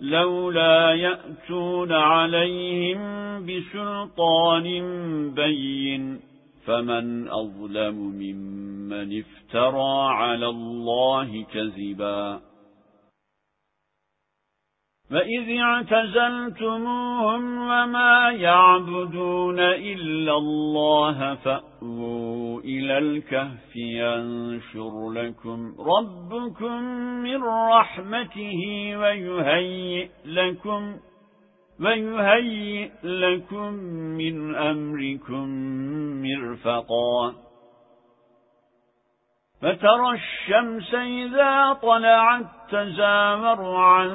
لولا يأتون عليهم بسلطان بين فمن أظلم ممن افترى على الله كذبا فإذ اعتزلتموهم وما يعبدون إلا الله فأووا إلى الكهف ينشر لكم ربكم من رحمته ويهيئ لكم ويهيئ لكم من أمركم مرفقا. فترى الشمس إذا طلعت تزامر عن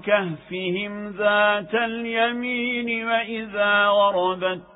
كهفهم ذات اليمين وإذا غربت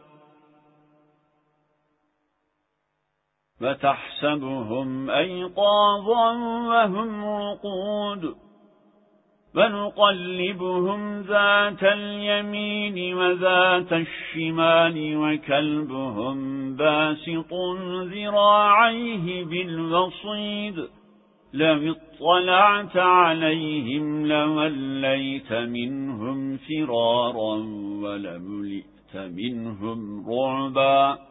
فتحسبهم أيقاظا وهم رقود ونقلبهم ذات اليمين وذات الشمال وكلبهم باسط ذراعيه بالوصيد لو اطلعت عليهم لوليت منهم فرارا ولملئت منهم رعبا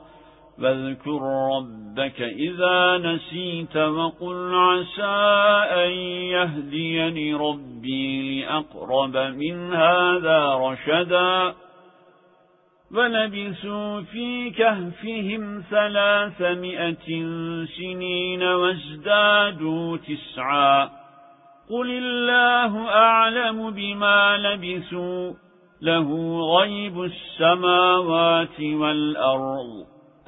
فاذكر ربك إذا نسيت وقل عسى أن يهديني ربي لأقرب من هذا رشدا. ولبسوا في كهفهم ثلاثمائة سنين وازدادوا تسعا. قل الله أعلم بما لبسوا له غيب السماوات والأرض.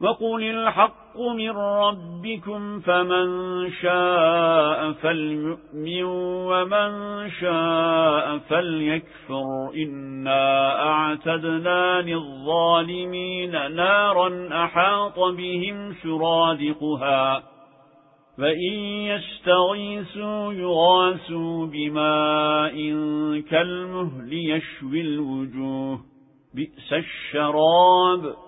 وقل الحق من ربكم فمن شاء فليؤمن ومن شاء فليكفر إنا أعتدنا للظالمين نارا أحاط بهم سرادقها فإن يستغيثوا يغاثوا بماء كالمهل يشوي الوجوه بئس الشراب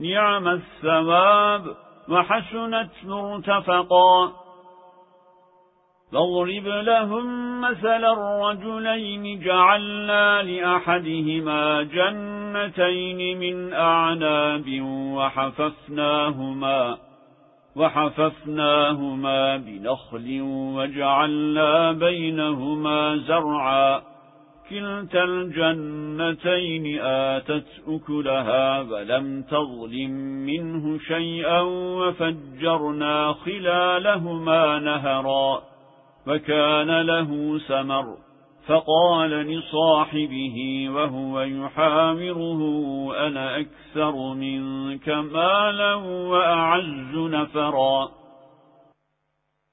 نعم الثواب وحسنت مرتفقا. فاضرب لهم مثل الرجلين جعلنا لأحدهما جنتين من أعناب وحففناهما وحففناهما بنخل وجعلنا بينهما زرعا. كلتا الجنتين آتت أكلها فلم تظلم منه شيئا وفجرنا خلالهما نهرا فكان له سمر فقال لصاحبه وهو يحامره أنا أكثر منك مالا وأعز نفرا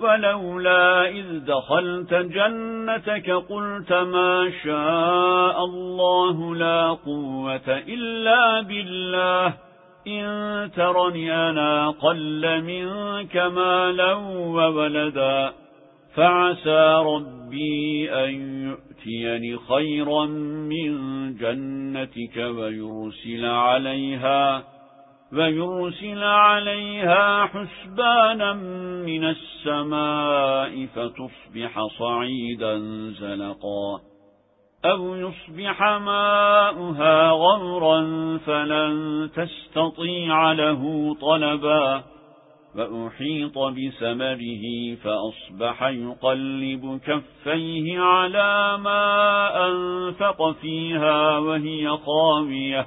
ولولا إذ دخلت جنتك قلت ما شاء الله لا قوة إلا بالله. إن ترني أنا قل منك مالا وولدا. فعسى ربي أن يؤتيني خيرا من جنتك ويرسل عليها ويرسل عليها حسبانا من السماء فتصبح صعيدا زلقا أو يصبح ماؤها غورا فلن تستطيع له طلبا فأحيط بسمره فأصبح يقلب كفيه على ما أنفق فيها وهي خاوية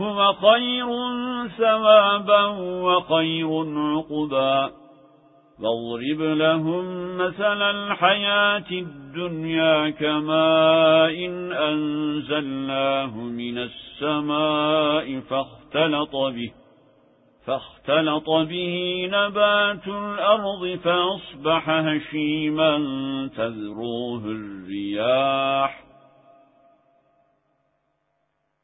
هو خير ثوابا وخير عقبا. واضرب لهم مثل الحياة الدنيا كماء إن أنزلناه من السماء فاختلط به فاختلط به نبات الأرض فأصبح هشيما تذروه الرياح.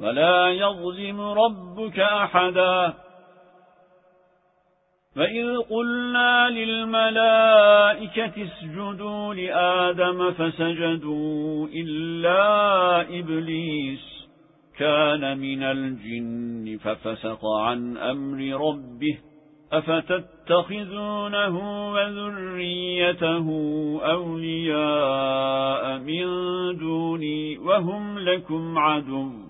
ولا يظلم ربك أحدا. فإذ قلنا للملائكة اسجدوا لآدم فسجدوا إلا إبليس كان من الجن ففسق عن أمر ربه أفتتخذونه وذريته أولياء من دوني وهم لكم عدو.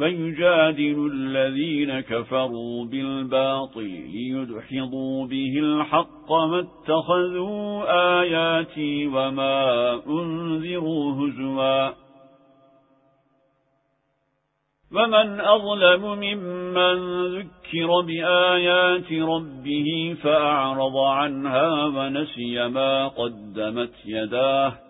ويجادل الذين كفروا بالباطل ليدحضوا به الحق ما اتخذوا آياتي وما أنذروا هزوا. ومن أظلم ممن ذكر بآيات ربه فأعرض عنها ونسي ما قدمت يداه.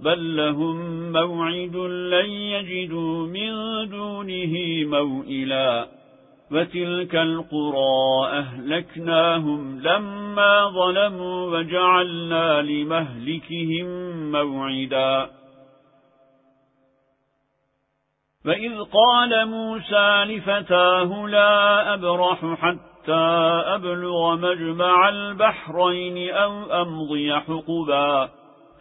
بل لهم موعد لن يجدوا من دونه موئلا وتلك القرى أهلكناهم لما ظلموا وجعلنا لمهلكهم موعدا فإذ قال موسى لفتاه لا أبرح حتى أبلغ مجمع البحرين أو أمضي حقبا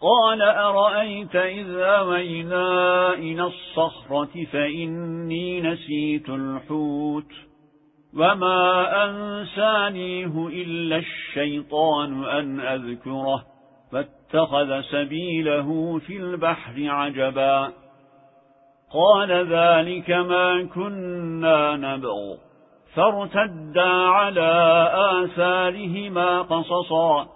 قال أرأيت إذ أوينا إلى الصخرة فإني نسيت الحوت وما أنسانيه إلا الشيطان أن أذكره فاتخذ سبيله في البحر عجبا قال ذلك ما كنا نبغ فارتدا على آثارهما قصصا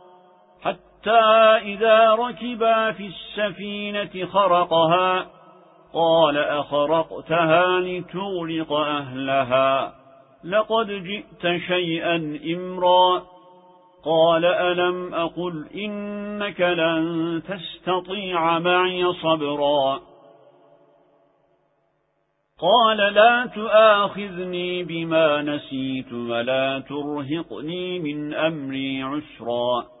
حتى إذا ركبا في السفينة خرقها قال أخرقتها لتغلق أهلها لقد جئت شيئا إمرا. قال ألم أقل إنك لن تستطيع معي صبرا. قال لا تآخذني بما نسيت ولا ترهقني من أمري عسرا.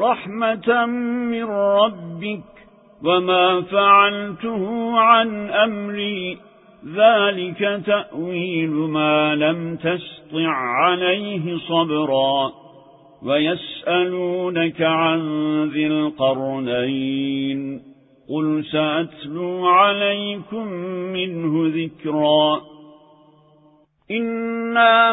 رحمة من ربك وما فعلته عن أمري ذلك تأويل ما لم تستع عليه صبرا ويسألونك عن ذي القرنين قل سأتلو عليكم منه ذكرا إنا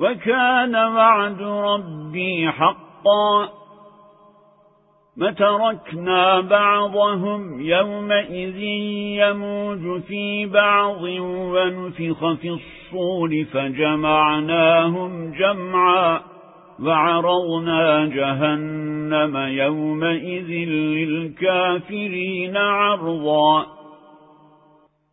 وكان وعد ربي حقا. متركنا بعضهم يومئذ يموج في بعض ونفخ في الصور فجمعناهم جمعا. وعرضنا جهنم يومئذ للكافرين عرضا.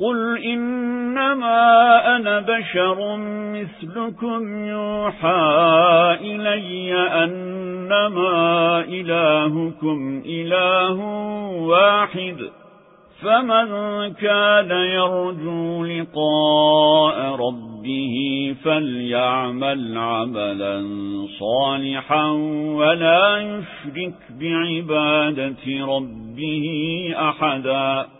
قل إنما أنا بشر مثلكم يوحى إلي أنما إلهكم إله واحد فمن كان يرجو لقاء ربه فليعمل عملا صالحا ولا يشرك بعبادة ربه أحداً